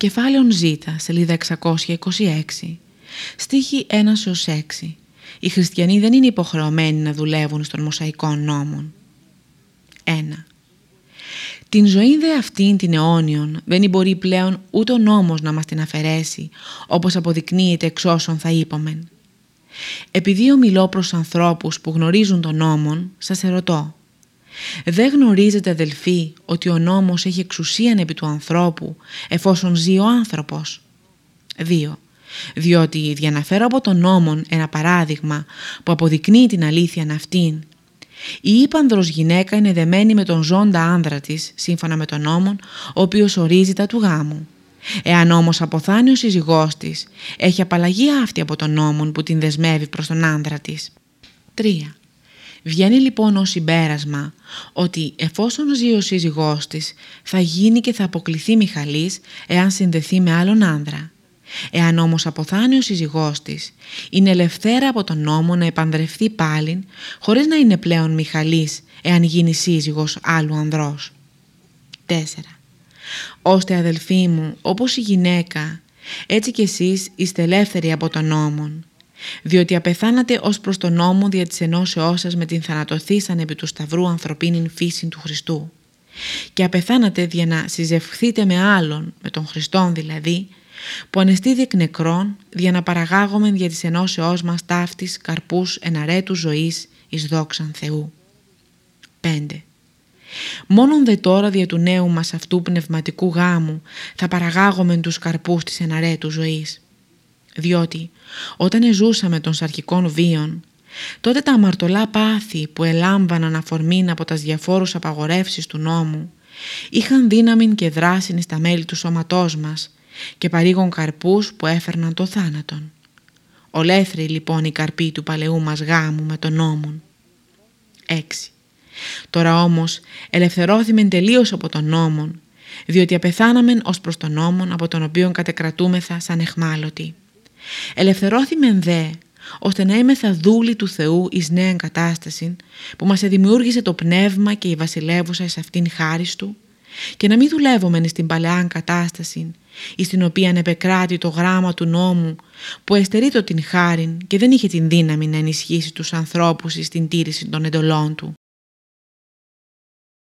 Κεφάλαιον Ζ, σελίδα 626, στίχη 1 6. Οι χριστιανοί δεν είναι υποχρεωμένοι να δουλεύουν στον Μωσαϊκό νόμων. 1. Την ζωή δε αυτήν την αιώνιον δεν μπορεί πλέον ούτε ο νόμος να μας την αφαιρέσει, όπως αποδεικνύεται εξ όσων θα είπομεν. Επειδή ομιλώ προς ανθρώπους που γνωρίζουν τον νόμον, σας ερωτώ. Δεν γνωρίζετε αδελφοί ότι ο νόμος έχει εξουσίαν επί του ανθρώπου εφόσον ζει ο άνθρωπος. 2. Διότι διαναφέρω από τον νόμον ένα παράδειγμα που αποδεικνύει την αλήθεια αυτήν. Η ύπανδρος γυναίκα είναι δεμένη με τον ζώντα άνδρα της, σύμφωνα με τον νόμον, ο οποίος ορίζει τα του γάμου. Εάν όμως αποθάνει ο σύζυγός της, έχει απαλλαγή αυτή από τον νόμον που την δεσμεύει προς τον άνδρα της. 3. Βγαίνει λοιπόν ως συμπέρασμα ότι εφόσον ζει ο σύζυγός της θα γίνει και θα αποκληθεί Μιχαλής εάν συνδεθεί με άλλον άνδρα. Εάν όμως αποθάνει ο σύζυγός της, είναι ελευθέρα από τον νόμο να επανδρευτεί πάλιν χωρίς να είναι πλέον Μιχαλής εάν γίνει σύζυγος άλλου ανδρός. 4. Ώστε αδελφοί μου, όπως η γυναίκα, έτσι κι εσείς είστε ελεύθεροι από τον νόμον διότι απεθάνατε ως προς τον νόμο δια της ενώσεώς σας με την θανατοθήσαν επί του σταυρού ανθρωπίνην φύση του Χριστού και απεθάνατε για να συζευχθείτε με άλλον, με τον Χριστόν δηλαδή, που ανεστήθη εκ νεκρών για να παραγάγομεν δια της ενώσεώς μας ταύτης καρπούς εναρέτου ζωής εις δόξαν Θεού. 5. Μόνον δε τώρα δια του νέου μας αυτού πνευματικού γάμου θα παραγάγομεν τους καρπούς της εναρέτου ζωής διότι όταν ζούσαμε των σαρκικών βίων, τότε τα αμαρτωλά πάθη που ελάμβαναν αφορμήν από τας διαφόρους απαγορεύσεις του νόμου, είχαν δύναμη και δράση στα μέλη του σώματός μας και παρήγον καρπούς που έφερναν το θάνατον. Ολέθρη λοιπόν η καρπή του παλαιού μας γάμου με τον νόμον. 6. Τώρα όμως ελευθερώθημεν τελείως από τον νόμον, διότι απεθάναμεν ως προς τον νόμον από τον οποίο κατεκρατούμεθα σαν εχμάλωτοι. Ελευθερώθημεν δε, ώστε να είμαι θα δούλη του Θεού εις νέα κατάσταση που μας δημιούργησε το πνεύμα και η βασιλεύουσα εις αυτήν χάρη του και να μην δουλεύομεν στην παλαιά κατάσταση εις την οποία επεκράτη το γράμμα του νόμου που εστερεί το την χάριν και δεν είχε την δύναμη να ενισχύσει τους ανθρώπους εις την τήρηση των εντολών του.